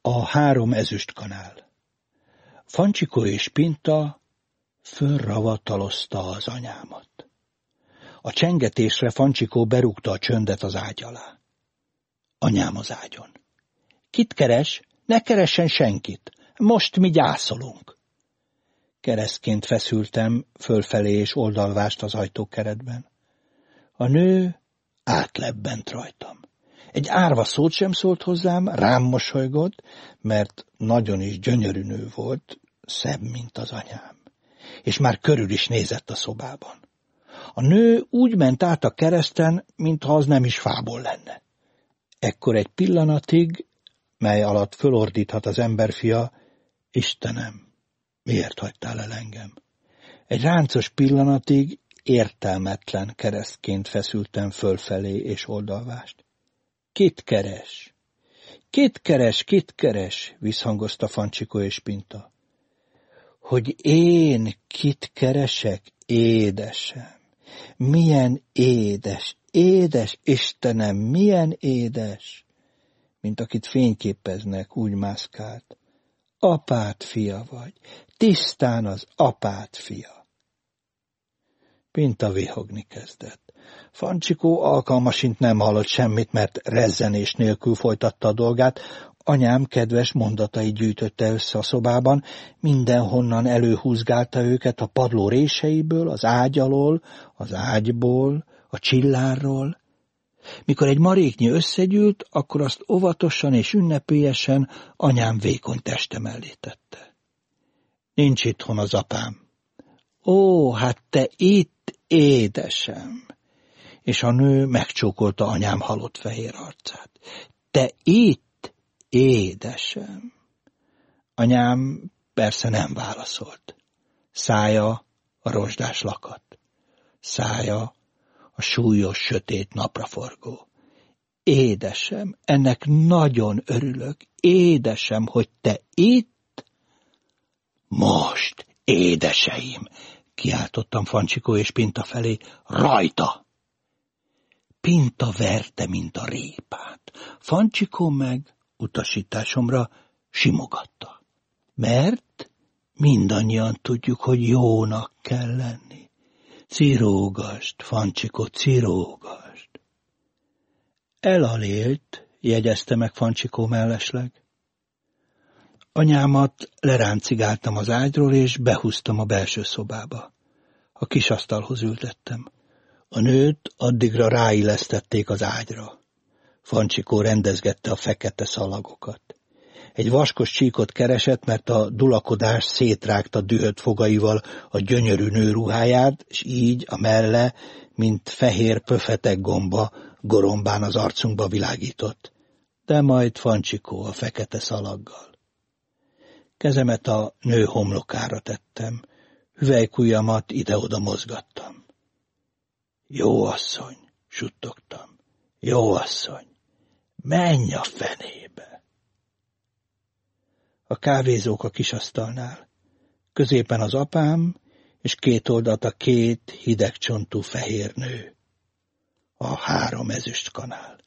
A három ezüstkanál Fancsikó és Pinta fölravatalozta az anyámat. A csengetésre Fancsikó berúgta a csöndet az ágy alá. Anyám az ágyon. Kit keres? Ne keressen senkit. Most mi gyászolunk. Keresztként feszültem fölfelé és oldalvást az ajtókeretben. A nő átlebbent rajtam. Egy árva szót sem szólt hozzám, rám mosolygott, mert nagyon is gyönyörű nő volt, szebb, mint az anyám. És már körül is nézett a szobában. A nő úgy ment át a kereszten, mintha az nem is fából lenne. Ekkor egy pillanatig, mely alatt fölordíthat az emberfia, Istenem, miért hagytál el engem? Egy ráncos pillanatig értelmetlen keresztként feszültem fölfelé és oldalvást. Kit keres? Kit keres, kit keres? visszhangozta Fancsikó és Pinta. Hogy én kit keresek, édesem? Milyen édes, édes, Istenem, milyen édes! Mint akit fényképeznek, úgy mászkált. Apát fia vagy, tisztán az apát fia. Pinta vihogni kezdett. Fancsikó alkalmasint nem hallott semmit, mert rezzenés nélkül folytatta a dolgát, anyám kedves mondatai gyűjtötte össze a szobában, mindenhonnan előhúzgálta őket a padló réseiből, az ágy alól, az ágyból, a csillárról. Mikor egy maréknyi összegyűlt, akkor azt óvatosan és ünnepélyesen anyám vékony teste mellé tette. Nincs itthon az apám. Ó, hát te itt, édesem! És a nő megcsókolta anyám halott fehér arcát. Te itt, édesem! Anyám persze nem válaszolt. Szája a rozsdás lakat. Szája a súlyos, sötét napraforgó. Édesem, ennek nagyon örülök. Édesem, hogy te itt? Most, édeseim, kiáltottam Fancsikó és Pinta felé, rajta! Pinta verte, mint a répát. Fancsikó meg utasításomra simogatta. Mert mindannyian tudjuk, hogy jónak kell lenni. Cirógast, Fancsikó, cirógast. Elalélt, jegyezte meg Fancsikó mellesleg. Anyámat leráncigáltam az ágyról, és behúztam a belső szobába. A kis asztalhoz ültettem. A nőt addigra ráillesztették az ágyra. Fancsikó rendezgette a fekete szalagokat. Egy vaskos csíkot keresett, mert a dulakodás szétrágta dühött fogaival a gyönyörű nő ruháját, és így a melle, mint fehér pöfetek gomba, gorombán az arcunkba világított. De majd Fancsikó a fekete szalaggal. Kezemet a nő homlokára tettem, hüvelykujjamat ide-oda mozgattam. Jó asszony, suttogtam. Jó asszony, menj a fenébe! A kávézók a kisasztalnál. Középen az apám, és két oldalt a két hidegcsontú fehér nő. A három ezüst kanál.